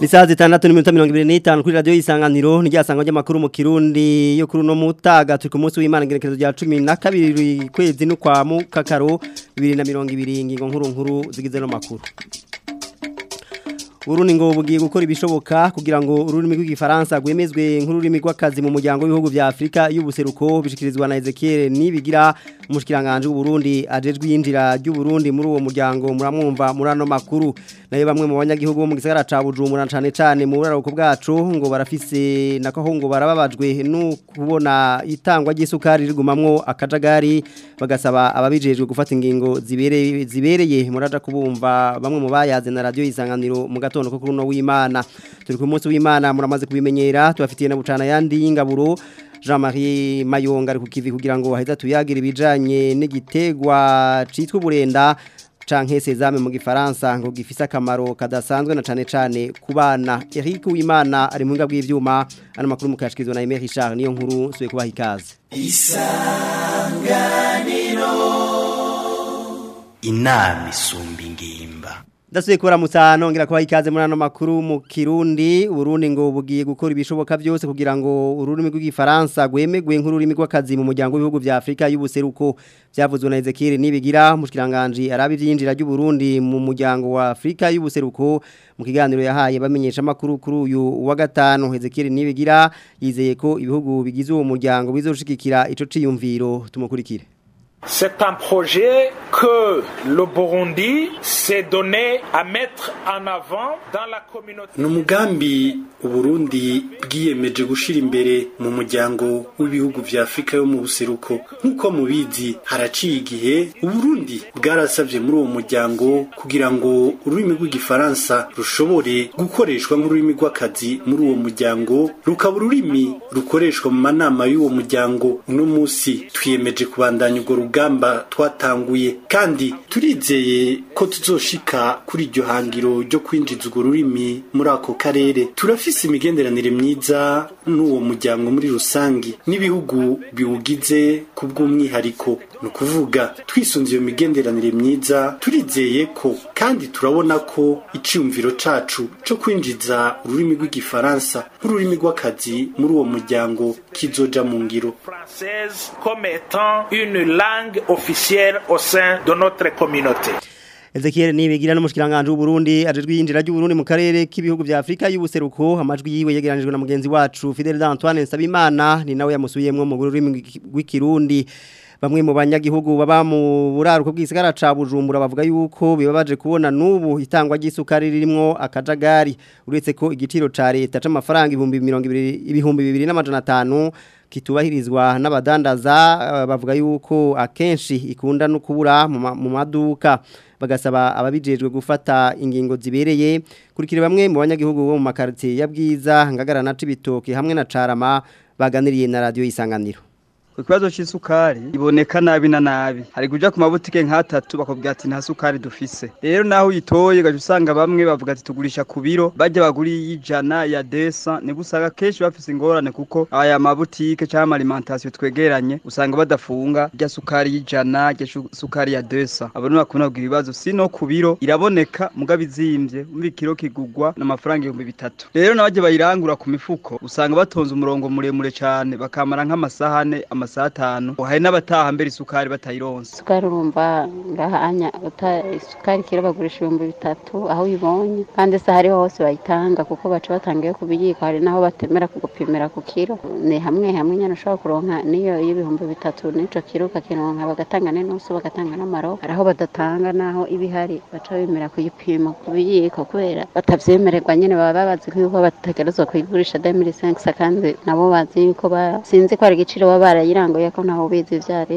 isaha zitandatu n'iminota mirongo ibiri n'itanu kuri radiyo y'isanganiro n'iryasangwa ry'amakuru mu kirundi yo kuri uno mutaga turi ku munsi w'imana ingerekezo rya cumi na kabiri kwezi no kwa mukakaro bibiri na mirongo ibiri ingingo nkuru nkuru zigize no makuru Urundi ngo bugiye gukora ibishoboka kugira ngo ururimi rw'igifaransa rwemezwe nk'ururimi rw'akazi mu muryango w'ibihugu bya Afurika y'ubuseruko bishyikirizwa na Ezekiel nibigira umushikiranganje w'u Burundi ajejwe yinjira ry'u Burundi muri uwo muryango muramwumva muri ano makuru nayo bamwe mu banyagihugu bo mu gisagara ca Bujumbura cyane cyane mu buraruko bwacu ngo barafise nako ngo barababajwe no kubona itangwa ry'isukari rigumamwo akajagari bagasaba ababijejwe gufata ingingo zibereye zibereye muraja kubumva bamwe mu bayaze na radio isanganiro mu gatondo ko kuruno w'Imana turi ku munsi w'Imana muramaze kubimenyera tubafitiye na bucana yandi y'ingaburo Jean-Marie Mayonga ari kukivi kugira ngo aheza tuyagire ibijanye n'igitegwa citwa burenda canke sezame mu gifaransa ngo gifise akamaro kadasanzwe na Chane Chane kubana. bana Eric Uwimana ari mu ngabwe y'ivyuma ana makuru mukashikizwa na Aimé Richard niyo nkuru suye kubaha ikaze isanganiro inama isumba ingimba ndasubiye kuramutsa nongera kwa ikaze muri ano makuru mu kirundi urundi ngo bugiye gukora ibishoboka byose kugira ngo ururimi rw'igifaransa rwemegwe nk'ururimi rw'akazi mu muryango w'ibihugu bya afurika y'ubuseruko byavuzwe na ezekiri nibigira mushikiranganje arabi byinjira Burundi mu muryango wa afurika y'ubuseruko mu kiganiro yahaye bamenyesha amakuru kuri uyu wa gatanu ezekiri nibigira yizeye ko ibihugu bigize uwo muryango bizoshigikira ico ciyumviro tumukurikire C'est un projet que le Burundi s'est donné à mettre en avant dans la communauté. Ni umugambi Burundi bwiyemeje gushyira imbere mu muryango w'ibihugu bya Afrika yo mu buseruko nk'uko mubizi haraciye igihe Burundi bwarasabye muri uwo muryango kugira ngo ururimi rw'igifaransa rushobore gukoreshwa nk'ururimi rw'akazi muri uwo muryango rukaba ururimi rukoreshwa mu manama y'uwo muryango uno munsi twiyemeje kubandanya urwo rugamba twatanguye kandi turizeye ko tuzoshika kuri iryo hangiro ryo kwinjiza urwo rurimi muri ako karere turafise imigenderanire myiza n'uwo muryango muri rusange n'ibihugu biwugize ku bw'umwihariko ni ukuvuga twisunze iyo migenderanire myiza turizeye ko kandi turabona ko icyumviro cacu cyo kwinjiza ururimi rw'igifaransa nk'ururimi rw'akazi muri uwo muryango kizoja mu ngiro Ezekiel Nibigira n'umushikiranganje w'Uburundi ajejwe yinjira y'Uburundi mu karere k'ibihugu bya Afrika y'ubuseruko amajwi yiwe yegeranijwe na mugenzi wacu Fidel Antoine Nsabimana ni nawe yamusubiyemwo mu rurimi rw'ikirundi bamwe mu banyagihugu baba mu buraruko bw'isigara ca Bujumbura bavuga yuko bibabaje kubona n'ubu itangwa ry'isukari ririmo akajagari uretse ko igiciro ca leta c'amafaranga ibihumbi 2250 kitubahirizwa n'abadandaza eh, bavuga yuko akenshi ikunda no kubura mu maduka bagasaba ababijejwe gufata ingingo zibereye kurikira bamwe mu banyagihugu bo mu makaritiye ya ngagara na cibitoke hamwe na carama baganiriye na radio isanganiro ku kibazo cy'isukari iboneka nabi na nabi hari kujya ku mabutike nk'atatu bakubwira ati nta sukari dufise rero naho uyitoye ugahita usanga bamwe bavuga ati tugurisha ku biro bajya baguriye ijana ya desa nibwo usanga kenshi bafise ingorane kuko aya mabutike cyangwa alimantasiyo twegeranye usanga badafunga rya sukari y'ijana rya sukari ya desa abone bakunda kugira ibibazo si no ku biro iraboneka mugabo izimvye umva ikiro kigugwa n'amafaranga ibihumbi bitatu rero nabajya bayirangura ku mifuko usanga batonze umurongo muremure cyane bakamara nk'amasahane ama amasaha atanu hari n'abataha mbere isukari batayironsa isukari urumva ngahanya isukari kiro bagurisha ibihumbi bitatu aho uyibonye kandi se hariho hose bayitanga kuko baca batangiye ku hari n'aho batemera kugupimira ku kiro ni hamwe hamwe nyine ushobora kuronka niyo y'ibihumbi bitatu nicyo kiro ukakironka bagatanga n'inusu bagatanga n'amaro hari aho badatanga n'aho iba ihari baca bemera kuyipima ku biyiko kubera batabyemererwa nyine baba babazi yuko batagerezwa kuyigurisha 2005 kandi nabo bazi yuko basinzi ko hari igiciro baba barayi yirangoye ko ntaho ubizi ibyo ari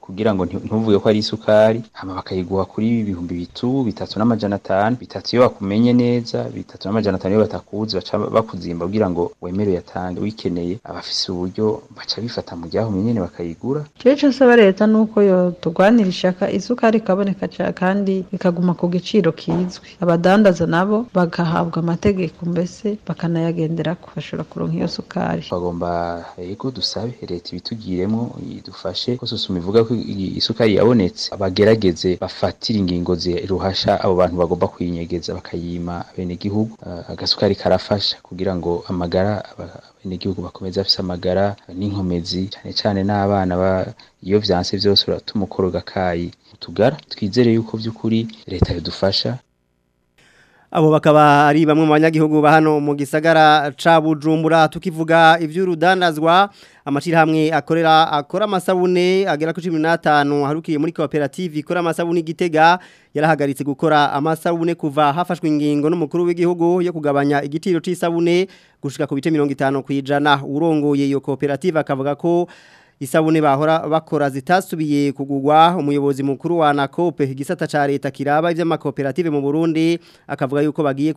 kugira ngo ntuvuge ko ari isukari hama bakayiguha kuri ibihumbi bitu bitatu n'amajana atanu bitatu iyo bakumenye neza bitatu n'amajana atanu iyo batakuzi baca bakuzimba kugira ngo wemere uyatange wikeneye abafise uburyo baca bifata mu ryaho nyene bakayigura ico nsaba leta nuko yo turwanira ishaka isukari ikaboneka kandi ikaguma ku gice giciro kizwi abadandaza nabo bagahabwa amategeko mbese bakanayagendera ko bashobora kuronka iyo sukari bagomba rero eh, dusabe leta ibitugiremo idufashe ko susuma ivuga ko isukari yabonetse abagerageze bafatira ingingo ziruhasha abo bantu bagomba kuyinyegeza bakayima abenegihugu eh, agasukari karafasha kugira ngo amagara abenegihugu bakomeze afise amagara n'inkomezi cyane cyane n'abana iyo byanse byose uratuma ukora agakayi utugara twizere yuko by'ukuri leta yadufasha abo bakaba ari bamwe mu banyagihugu ba hano mu gisagara ca Bujumbura tukivuga ivy'urudandazwa amashirahamwe akorera akora amasabune agera kuri 15 harukiye muri cooperative ikora amasabune igitega yarahagaritse gukora amasabune kuva hafashwe ingingo n'umukuru w'igihugu yo kugabanya igitiro c'isabune gushika ku bice 50 kwijana urongoye iyo cooperative akavuga ko isabune bahora bakora zitasubiye kugugwa umuyobozi mukuru wa nakope Gisata ca leta kiraba iby'amakoperative mu burundi akavuga yuko bagiye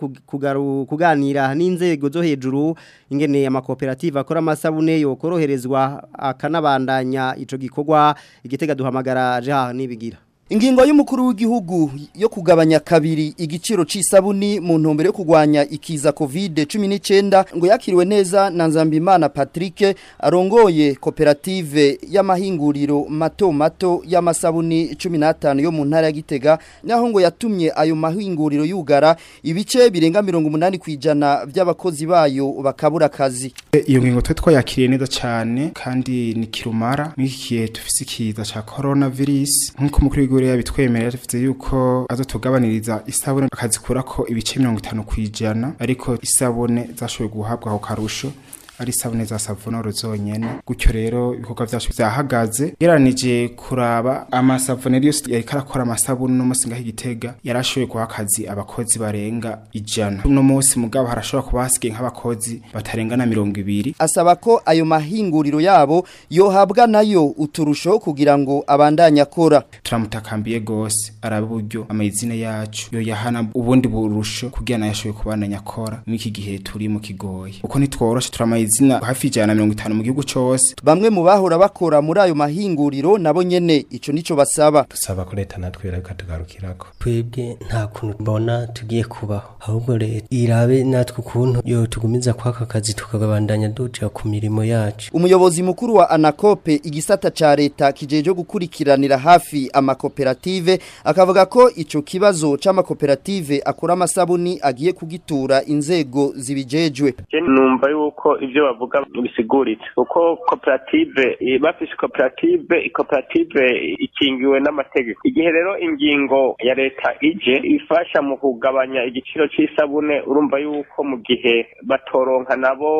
kuganira n'inzego zo hejuru ingene amakoperative akora amasabune yo koroherezwa akanabandanya icyo gikogwa igitega duhamagara jeha n'ibigira ingingo y'umukuru w'igihugu yo kugabanya kabiri igiciro c'isabuni mu ntumbero yo kugwanya ikiza covid cumi 19 ngo yakiriwe neza na Nzambimana Patrick arongoye koperative y'amahinguriro mato mato y'amasabuni cumi 15 yo mu ntara ya Gitega naho ngo yatumye ayo mahinguriro yugara ibice birenga mirongo 80 kwijana by'abakozi bayo bakabura akazi iyo ngingo twe twayakiriye neza cyane kandi ni kirumara n'iki dufise ikiza ca coronavirus nk'uko mukuru amashure yabitwemerera yavuze yuko azotugabaniriza isabune akazikura ko ibice 50 kwijana ariko isabune zashoboye guhabwa aho karusho ari isabune za savonoro zonyene gutyo rero ibikorwa byacu byahagaze geranije kuraba amasavonero yose yariko arakora amasabuni no musi ngaho igitega yarashoboye guha abakozi barenga ijana no musi mugabo harashobora kuba hasigaye nk'abakozi batarenga na mirongo ibiri asaba ko ayo mahinguriro yabo yohabwa nayo uturusho kugira ngo abandanye akora turamutakambiye gose araba uburyo amazina yacu yo yahana ubundi burusho kugira nayo ashoboye kubandanya akora muri iki gihe turi mu kigoye uko ntitworoshe turamaye izina hafi ijana mirongo itanu mu gihugu cyose bamwe mu bahora bakora muri ayo mahinguriro nabo nyene icyo nicyo basaba dusaba ko leta natwe ikatugarukirako twebwe nta kuntu mbona tugiye kubaho ahubwo leta irabe natwe ukuntu yo tugumiza kwaka kazi tukagabandanya duca ku mirimo yacu umuyobozi mukuru wa anakope igisata cya leta kijeje gukurikiranira hafi amakoperative akavuga ko icyo kibazo c'amakoperative akora amasabuni agiye kugitura inzego zibijejwe numva yuko ivyo ibyo bavuga bisiguritse kuko koperative bafishe koperative koperative ikingiwe n'amategeko igihe rero ingingo ya leta ije ifasha mu kugabanya igiciro cy'isabune urumva yuko mu gihe batoronka nabo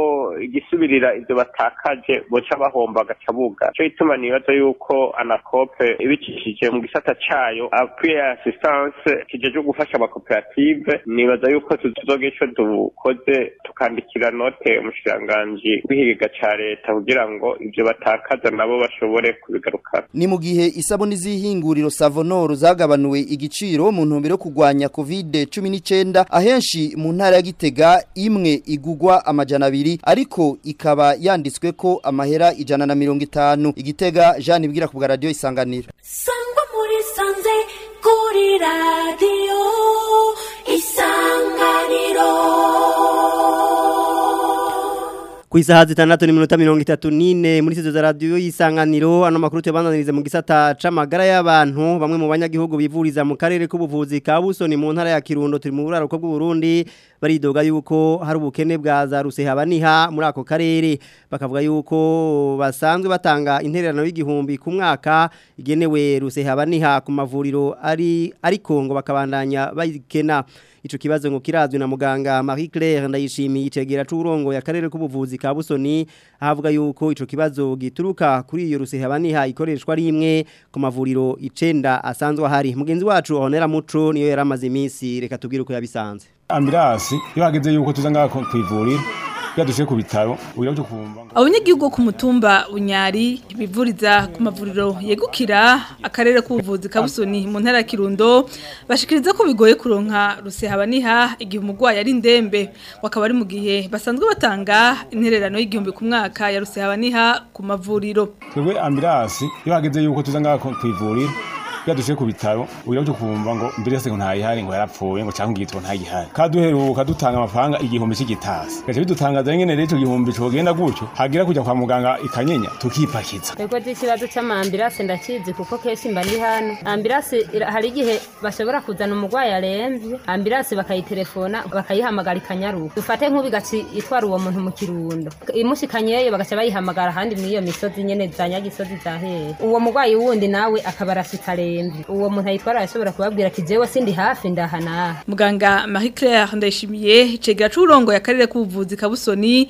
igisubirira ibyo batakaje boca bahomba agaca buga cyo ituma nibaza yuko anakope ibicishije mu gisata cayo appuye kije cyo gufasha amakoperative nibaza yuko tuzogira ico dukoze tukandikira note umushikiranganji ubutunzi bw'ikigega cya leta kugira ngo ibyo batakaza nabo bashobore kubigarukana ni mu gihe isabune z'ihinguriro savonoro zagabanuwe igiciro mu ntumbero yo kurwanya covid cumi n'icyenda ahenshi mu ntara ya gitega imwe igugwa amajana abiri ariko ikaba yanditswe ko amahera ijana na mirongo itanu igitega jean ibwira ku bwa radiyo isanganiro kuri radiyo isanganiro ku isaha zitandatu n'iminota mirongo itatu n'ine muri sitidiyo za radiyo y'isanganiro ano makuru tuyabandaniriza mu gisata c'amagara y'abantu bamwe mu banyagihugu bivuriza mu karere k'ubuvuzi ka busoni mu ntara ya kirundo turi mu buraro bw'u Burundi doga yuko hari ubukene bwa za rusehaba muri ako karere bakavuga yuko basanzwe batanga intererano y'igihumbi ku mwaka igenewe rusehaba ku mavuriro ari ariko ngo bakabandanya bayikena Icho kibazo ngo kirazwi na muganga Marie Claire ndayishimiye itegera c'urongo ya karere k'ubuvuzi ka Busoni ahavuga yuko ico kibazo gituruka kuri iyo rusehaba ikoreshwa rimwe ku mavuriro icenda asanzwe hari mugenzi wacu Honera Muco niyo yaramaze iminsi reka tubwire uko yabisanze ambirasi iyo yuko tuza ngaha ku ivuriro ku bitaro uburyo kumva abanyagihugu ku mutumba unyari bivuriza ku mavuriro yegukira akarere k'ubuvuzi ka busoni mu ntara ya kirundo bashikiriza ko bigoye kuronka rusehaba niha igihe umurwayi ari indembe bakaba ari mu gihe basanzwe batanga intererano y'igihumbi ku mwaka ya rusehaba niha ku mavuriro twebwe ambirasi iyo yuko tuza ngaha ku bwa ku bitaro urabyo kumva ngo mbere yose ngo ntayihari ngo yarapfuye ngo cyangwa ngitwa ntayihari kaduheruka dutanga amafaranga igihumbi cy'igitasi gace bidutangaza nyene rero igihumbi cogenda gutyo hagira kujya kwa muganga ikanyenya tukipakiza ego ikibazo c'amambirasi ndakizi kuko kenshi mba ndi hano ambirasi hari igihe bashobora kuzana umurwayi aremvye ambirasi bakayitelefona bakayihamagara ikanyaruka dufate nk'ubu igaci itwara uwo muntu mu kirundo imushikanyeyo bagaca bayihamagara ahandi muri iyo misozi nyene za nyagisozi za hehe uwo murwayi wundi nawe akaba arashitsa barembye uwo muntu ayitwara arashobora kubabwira ati jewe sindi hafi ndahana muganga Marie Claire ndayishimiye cega curongo yakarire kuvuza kabusoni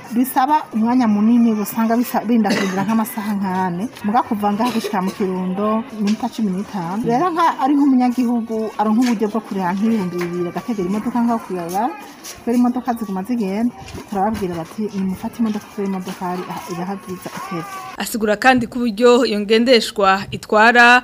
bisaba umwanya munini usanga binda kugira nk'amasaha nk'ane muga gushyira mu kirundo iminota cumi n'itanu rero ari nk'umunyagihugu ari nk'uburyo bwo kureba nk'ibihumbi bibiri agategera imodoka nk'aho kuyobora rero imodoka ziguma zigenda turababwira bati nimufate imodoka kuko imodoka irahagwiza ikeza asigura kandi ku buryo iyo ngendeshwa itwara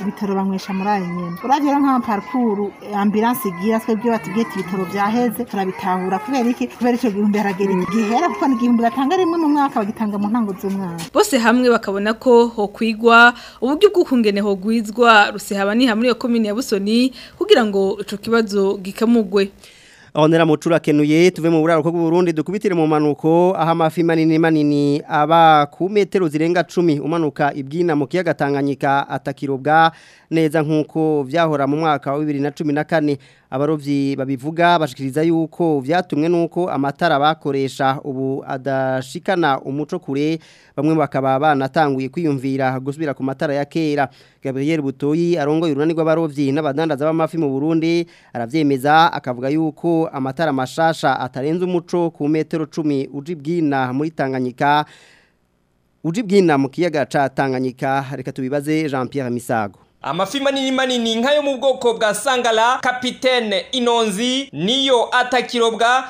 ibitaro banywesha muri ayo nyene uravye rero parikuru ambulanse igira twebwe batubwiye ibitaro vyaheze turabitahura kubera iki kubera ico gihumbi haragera igihera kuko ni igihumbi batanga rimwe mu mwaka bagitanga mu ntango z'umwaka bose hamwe bakabona ko hokwigwa uburyo bw'ukungene hogwizwa rusihaba ni hamwe yo komine ya busoni kugira ngo icyo kibazo gikamugwe aho neramucuru akenuye tuve mu buraro bwo Burundi dukubitire mu manuko aha amafi manini manini aba ku metero zirenga 10 umanuka ibyina mu kiyaga Tanganyika atakirobwa neza nkuko vyahora mu mwaka wa 2014 abarovyi babivuga bashikiriza yuko vyatumwe nuko amatara bakoresha ubu adashikana umuco kure bamwe bakaba banatanguye kwiyumvira gusubira ku matara ya kera Gabriel Butoyi arongoye urunani rw'abarovyi n'abadandaza b'amafi mu Burundi aravyemeza akavuga yuko amatara mashasha atarenze umuco ku metero 10 uji bwina muri Tanganyika uji bwina mu kiyaga ca Tanganyika reka tubibaze Jean Pierre Misago amafi manini manini nkayo mu bwoko bwa sangara kapitene inonzi niyo atakirobwa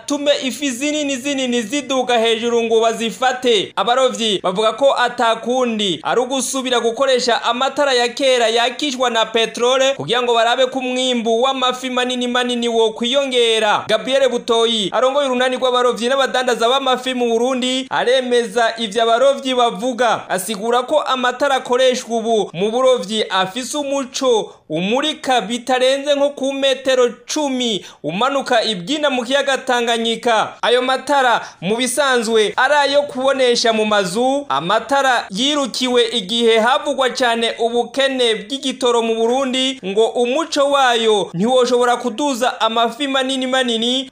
atume ifi zinini zinini ziduka hejuru ngo bazifate abarovyi bavuga ko atakundi ari ugusubira gukoresha amatara ya kera yakishwa na petrole kugira ngo barabe ku mwimbu w'amafi manini manini wo kwiyongera gabriel butoyi arongoye urunani rw'abarovyi n'abadandaza b'amafi mu burundi aremeza ivyo abarovyi bavuga asigura ko amatara akoreshwa ubu mu burovyi afise umuco umurika bitarenze nko ku metero cumi umanuka ibyina mu kiyaga tanganyika ayo matara matara mu bisanzwe ari ayo kubonesha mu mazu amatara yirukiwe igihe havugwa cyane ubukene bw'igitoro mu Burundi ngo umuco wayo ntiwoshobora kuduza amafi manini manini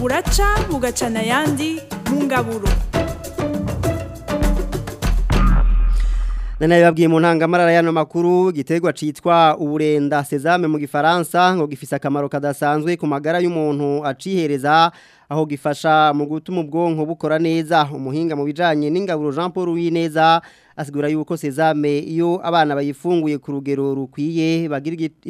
buraca bugacana ayandi mu ngaburo Nana yababwiye mu ntangamarara y'ano makuru giterwa citwa uburenda sezame mu gifaransa ngo gifise akamaro kadasanzwe ku magara y'umuntu acihereza aho gifasha mu gutuma ubwonko bukora neza umuhinga mu bijyanye n'ingaburo jean paul w'ineza asigura yuko sezame iyo abana bayifunguye ku rugero rukwiye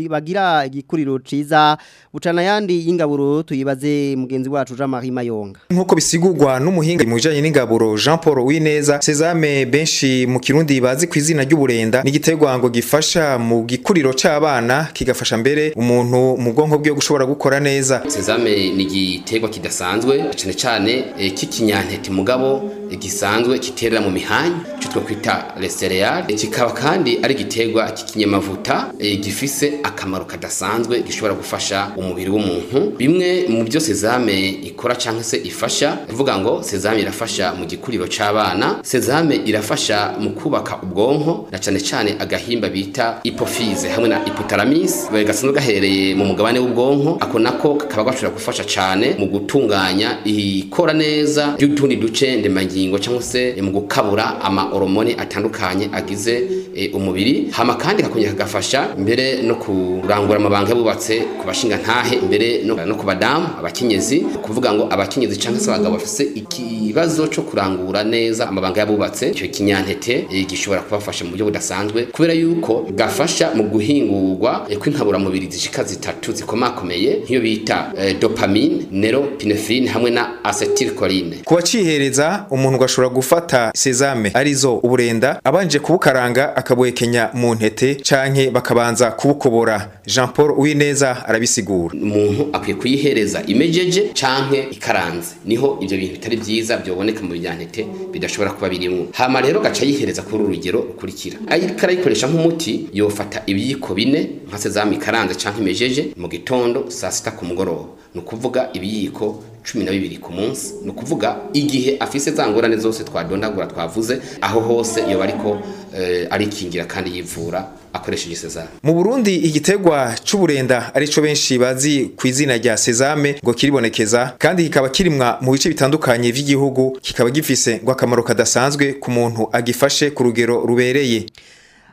bagira igikuriro ciza bucana yandi y'ingaburo tuyibaze mugenzi wacu Jean Marie Mayonga nkuko bisigurwa n'umuhinga mu bijanye n'ingaburo Jean Paul Wineza sezame benshi mu kirundi bazi ku izina ry'uburenda ni igiterwa ngo gifasha mu gikuriro cy’abana kigafasha mbere umuntu mu bwonko bwe gushobora gukora neza sezame ni igiterwa kidasanzwe cyane cyane e, eh, kikinyantete mugabo eh, gisanzwe kiterera mu mihanya twokwita resereyare kikaba kandi ari igiterwa cy'ikinyamavuta eh, gifise akamaro kadasanzwe gishobora gufasha umubiri w'umuntu bimwe mu byo sezame ikora cyangwa se ifasha ivuga ngo sezame irafasha mu gikuriro cy'abana sezame irafasha mu kubaka ubwonko na cyane cyane agahimba bita ipofize hamwe na iputaramis gasanzwe gaherereye mu mugabane w'ubwonko ako nako kakaba gashobora gufasha cyane mu gutunganya ikora neza ry'utundi duce ndemangingo cyangwa se mu gukabura ama amahoromoni atandukanye agize E, umubiri hama kandi kakongera kagafasha mbere no kurangura amabanga yabubatse ku bashinga ntahe mbere no ku badamu abakenyezi kuvuga ngo abakenyezi cyangwa se abagabo bafite ikibazo cyo kurangura neza amabanga yabubatse icyo kinyantete e, gishobora kubafasha mu buryo budasanzwe kubera yuko gafasha mu guhingurwa e, kw'inkaburamubiri zishika zitatu zikomakomeye nk'iyo bita dopamine nero pinefine hamwe na acetylcholine kuba cihereza umuntu gashobora gufata sezame arizo uburenda abanje kubukaranga akabuhekenya mu ntete canke bakabanza kubukobora Jean Paul Uwineza arabisigura umuntu akwiye kuyihereza imejeje canke ikaranze niho ibyo bintu bitari byiza byoboneka mu binyantete bidashobora kuba birimo hama rero gaca yihereza kuri urugero ukurikira karayikoresha nk'umuti yofata ibiyiko bine nka sezamu ikaranze canke imejeje mu gitondo saa sita ku mugoroba ni ukuvuga ibiyiko cumi na bibiri ku munsi ni ukuvuga igihe afise za ngorane zose twadondagura twavuze aho hose yoba ariko eh, arikingira kandi yivura akoresheje sezame mu burundi igitegwa cy'uburenda arico benshi bazi ku izina rya sezame ngo kiribonekeza kandi kikaba kirimwa mu bice bitandukanye by'igihugu kikaba gifise ngo akamaro kadasanzwe ku muntu agifashe ku rugero rubereye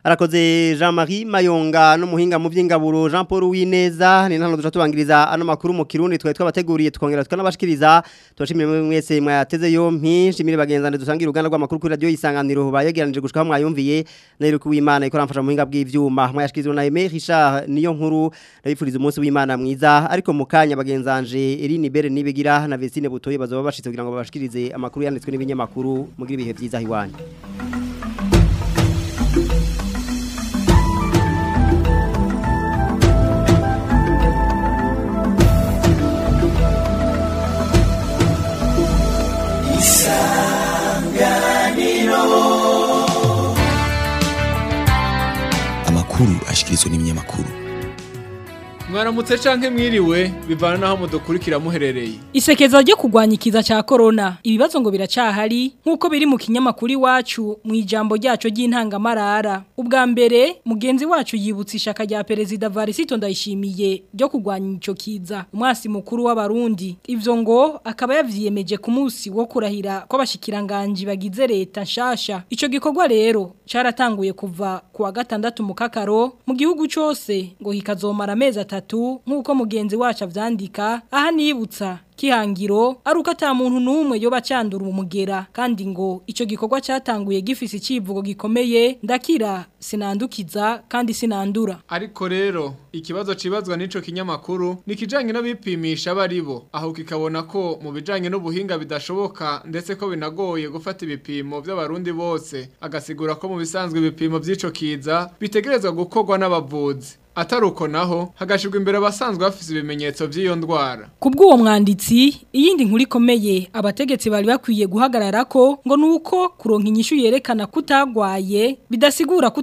arakoze jean marie mayonga n'umuhinga mu by'ingaburo jean paul w'ineza ni hano duca tubangiriza ano makuru mu kirundi twari twabateguriye tukongera tukanabashikiriza tubashimire mwese mwayateze yompi nshimire bagenzane dusangira uruganda rw'amakuru kuri radiyo isanganiro bayegeranije gushika aho mwayumviye n'iriku w'imana ikora amfasha mu buhinga bw'ibyuma mwayashikirizwa na aime richard niyo nkuru ndabifuriza umunsi w'imana mwiza ariko mu kanya bagenzanje irine bere nibigira na vesine butoye bazaba bashitse kugira ngo babashikirize amakuru yanditswe n'ibinyamakuru mugira ibihe byiza hiwanyu amakuru ni n'ibinyamakuru mwaramutse canke mwiriwe bivana naho mudukurikira muherereye isekeza ryo kugwanyikiza cya corona ibibazo ngo biracahari nkuko biri mu kinyamakuru iwacu mu ijambo ryacu ry'intangamarara ubwa mbere mugenzi wacu yibutse ishaka rya perezida Varisito ndayishimiye ryo kugwanya ico kiza umwasi mukuru w'abarundi ivyo ngo akaba yavyiyemeje ku munsi wo kurahira kw'abashikiranganje bagize leta nshasha icyo gikorwa rero cyaratanguye kuva ku wa gatandatu mu kakaro mu gihugu cyose ngo hikazomara amezi atatu gatatu nk'uko mugenzi wacu abyandika aha nibutsa kihangiro ari uko muntu n'umwe yoba acandura umugera kandi ngo icyo gikorwa cyatanguye gifise icyivugo gikomeye ndakira sinandukiza kandi sinandura ariko rero ikibazo cibazwa n'ico kinyamakuru ni kijanye n'abipimisha baribo aho kikabona ko mu bijanye n'ubuhinga bidashoboka ndetse ko binagoye gufata ibipimo by'abarundi bose agasigura ko mu bisanzwe ibipimo by'ico kiza bitegerezwa gukorwa n'abavuzi atari uko naho hagashyirwa imbere abasanzwe bafite ibimenyetso by'iyo ndwara ku uwo mwanditsi iyindi nkuru ikomeye abategetsi bari bakwiye guhagarara ko ngo ni uko kuronka inyishu yerekana kutagwaye bidasigura ko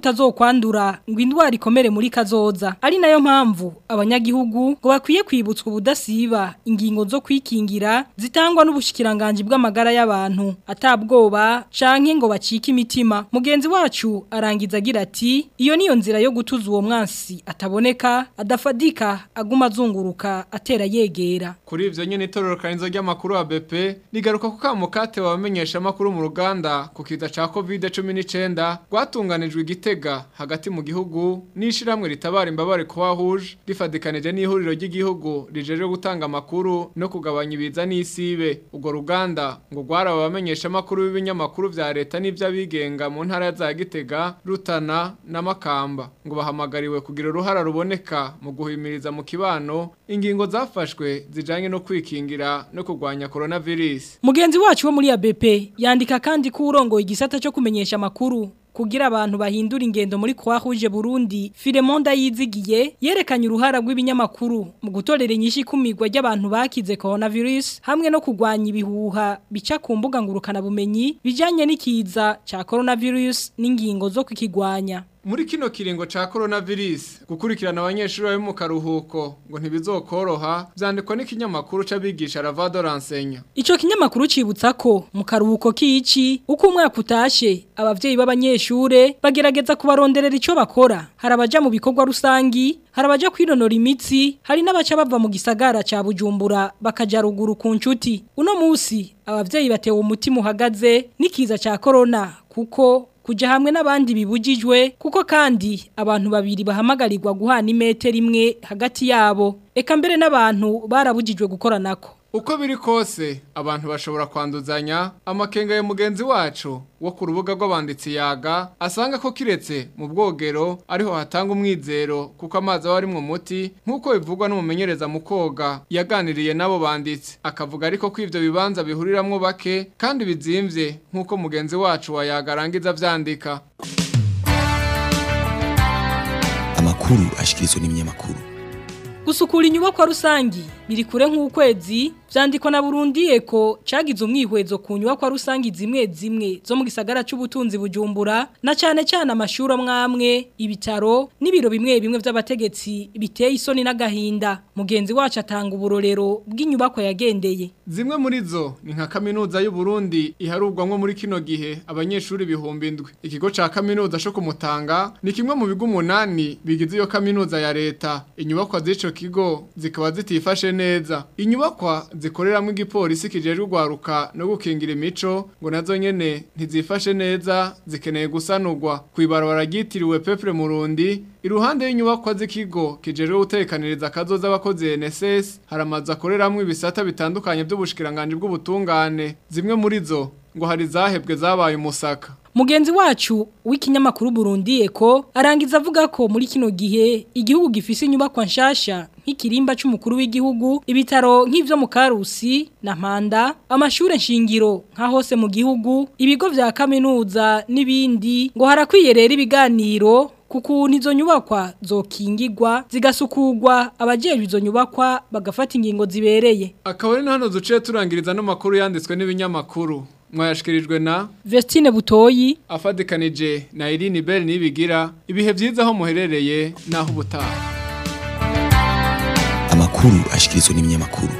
ngo indwara ikomere muri kazoza ari nayo mpamvu abanyagihugu ngo bakwiye kwibutswa ubudasiba ingingo zo kwikingira zitangwa n'ubushikiranganji bw'amagara y'abantu atabwoba canke ngo bacike imitima mugenzi wacu arangiza agira ati iyo niyo nzira yo gutuza uwo mwansi ata ataboneka adafadika aguma azunguruka atera yegera kuri ivyo nyene itorero kaniza ry'amakuru ya BP ligaruka ku kamo kate wamenyesha amakuru mu ruganda ku kiza ca COVID-19 rwatunganijwe igitega hagati mu gihugu n'ishiramwe ritabara imbabare kwa rouge rifadikanije n'ihuriro ry'igihugu rijeje gutanga amakuru no kugabanya ibiza n'isibe urwo ruganda ngo rwaraba abamenyesha amakuru y'ibinyamakuru vya leta n'ivy'abigenga mu ntara za Gitega Rutana na Makamba ngo bahamagariwe kugira uruhare uruhara ruboneka mu guhimiriza mu kibano ingingo zafashwe zijanye no kwikingira no kugwanya coronavirus mugenzi wacu wo muri ABP yandika kandi ko urongo igisata cyo kumenyesha makuru kugira abantu bahindura ingendo muri Croix Burundi Firemonda yizigiye yerekanye uruhara rw'ibinyamakuru mu gutorera inyishi kumigwa ry'abantu bakize coronavirus hamwe no kugwanya ibihuha bica ku mbuga ngurukana bumenyi bijanye n'ikiza ca coronavirus n'ingingo zo kukigwanya muri kino kiringo ca coronavirus gukurikirana abanyeshuri bari mu karuhuko ngo ntibizokoroha byandikwa n'ikinyamakuru c'abigisha Ravado Rensenya ico kinyamakuru cibutsa ko mu karuhuko kici uko umwaka utashe abavyeyi b'abanyeshure bagerageza kubaronderera icyo bakora hari abaja mu bikorwa rusangi hari abaja kwinonora imitsi hari n'abaca bava mu gisagara ca Bujumbura bakaja ruguru ku ncuti uno musi abavyeyi batewe umuti uhagaze n'ikiza ca corona kuko kujya hamwe n'abandi bibujijwe kuko kandi abantu babiri bahamagarirwa guhana imetero imwe hagati yabo eka mbere n'abantu barabujijwe gukoranako uko biri kose abantu bashobora kwanduzanya amakenga ya mugenzi wacu wo ku rubuga rw'abanditsi yaga asanga ko kiretse mu bwogero ariho hatanga umwizero kuko amazi aba ari mu muti nk'uko bivugwa n'umumenyereza mu koga yaganiriye n'abo banditsi akavuga ariko ko ibyo bibanza bihuriramwo bake kandi bizimbye nk'uko mugenzi wacu wa yaga arangiza byandika amakuru ashyikirizwa n’iminyamakuru. gusukura inyubakwa rusange biri kure nk'ukwezi byandikwa na Burundi eko cyagize umwihwezo ku nyubakwa rusange zimwe zimwe zo mu gisagara cy'ubutunzi bujumbura na cyane cyane amashuri amwamwe ibitaro n'ibiro bimwe bimwe by'abategetsi biteye isoni n'agahinda mugenzi wacu atanga uburorero bwinyubako yagendeye zimwe muri zo ni nka kaminuza y'u Burundi iharugwa nko muri kino gihe abanyeshuri bihumbi indwi ikigo cya kaminuza cyo kumutanga ni kimwe mu bigo umunani bigize iyo kaminuza ya leta inyubako z'icyo kigo zikaba zitifashe neza inyubakwa zikoreramo igipolisi kijejwe gwaruka no gukingira imico ngo nazo nyene ntizifashe neza zikeneye gusanurwa kwibarabara ryitiriwe Peuple Murundi iruhande y'inyubakwa z'ikigo kijejwe gutekaniriza kazo z’abakozi NSS haramaza akoreramo ibisata bitandukanye by'ubushikiranganje bw'ubutungane zimwe muri zo ngo hari izahebwe zabaye umusaka mugenzi wacu w'ikinyamakuru Burundi Eko arangiza avuga ko muri kino gihe igihugu gifise inyubakwa nshasha nk'ikirimba cy'umukuru w'igihugu ibitaro nk’ibyo mu Karusi na manda, amashuri shingiro nka hose mu gihugu ibigo bya kaminuza n'ibindi ngo harakwiye ibiganiro kuko nizo nyubakwa zokingigwa zigasukugwa, abajejwe izo nyubakwa bagafata ingingo zibereye akaba ari hano duciye turangiriza no makuru yanditswe n'ibinyamakuru mwayashyikirijwe na vestine butoyi afatikanije na irine beri n'ibigira ibihe byiza aho muherereye n'aho ubutaha amakuru ashyikirizwa n'iminyamakuru